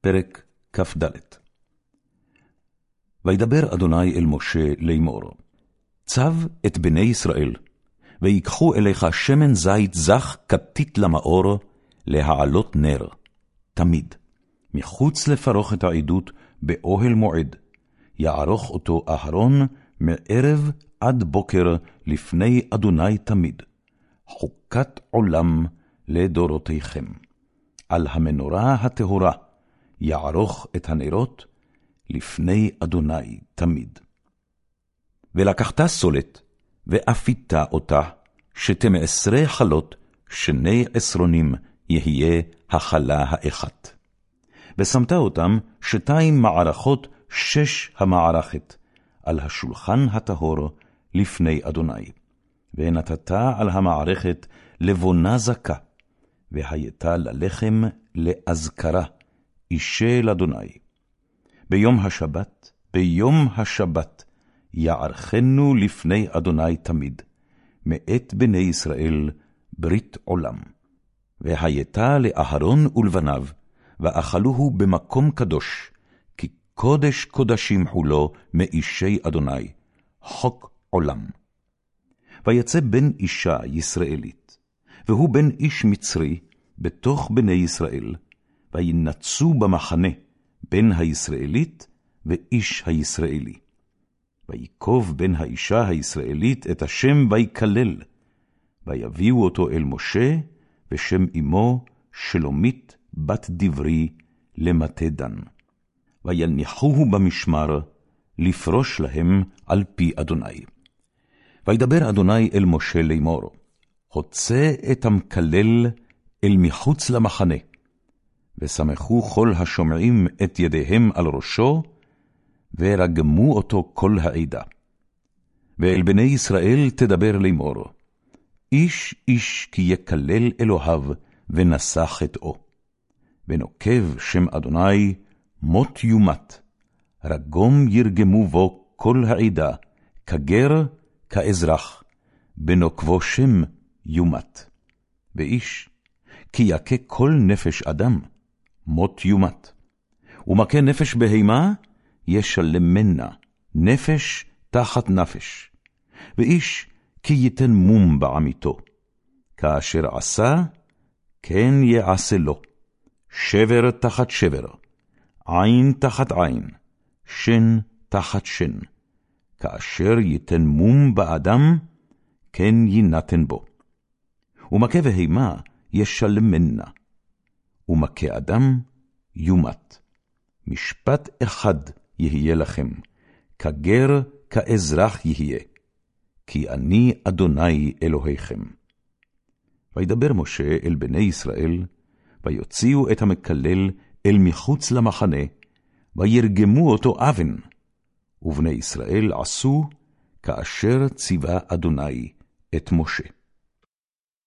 פרק כ"ד. וידבר אדוני אל משה לאמור, צב את בני ישראל, ויקחו אליך שמן זית זך כתית למאור, להעלות נר, תמיד, מחוץ לפרוכת העדות באוהל מועד, יערוך אותו אהרון מערב עד בוקר לפני אדוני תמיד, חוקת עולם לדורותיכם. על המנורה הטהורה, יערוך את הנרות לפני אדוני תמיד. ולקחת סולת, ואפיתה אותה, שתמעשרה חלות, שני עשרונים יהיה החלה האחת. ושמת אותם שתיים מערכות שש המערכת, על השולחן הטהור לפני אדוני. ונתת על המערכת לבונה זכה, והייתה ללחם לאזכרה, אישי אדוני. ביום השבת, ביום השבת, יערכנו לפני אדוני תמיד, מאת בני ישראל ברית עולם. והייתה לאהרון ולבניו, ואכלוהו במקום קדוש, כי קודש קודשים חולו מאישי אדוני, חוק עולם. ויצא בן אישה ישראלית, והוא בן איש מצרי, בתוך בני ישראל, וינצו במחנה בין הישראלית ואיש הישראלי. ויקוב בן האישה הישראלית את השם ויקלל, ויביאו אותו אל משה, ושם אמו שלומית בת דברי למטה דן. ויניחוהו במשמר, לפרוש להם על פי אדוני. וידבר אדוני אל משה לאמור, הוצא את המקלל אל מחוץ למחנה, ושמחו כל השומעים את ידיהם על ראשו, ורגמו אותו כל העדה. ואל בני ישראל תדבר לאמור, איש איש כי יקלל אלוהיו, ונשא חטאו. ונוקב שם אדוני מות יומת, רגום ירגמו בו כל העדה, כגר, כאזרח, בנוקבו שם יומת. ואיש, כי יכה כל נפש אדם, מות יומת. ומכה נפש בהמה, ישלמנה, נפש תחת נפש. ואיש, כי ייתן מום בעמיתו. כאשר עשה, כן יעשה לו. שבר תחת שבר, עין תחת עין, שן תחת שן. כאשר ייתן מום באדם, כן יינתן בו. ומכה בהמה, ישלמנה, ומכה אדם יומת. משפט אחד יהיה לכם, כגר כאזרח יהיה, כי אני אדוני אלוהיכם. וידבר משה אל בני ישראל, ויוציאו את המקלל אל מחוץ למחנה, וירגמו אותו אבן, ובני ישראל עשו כאשר ציווה אדוני את משה.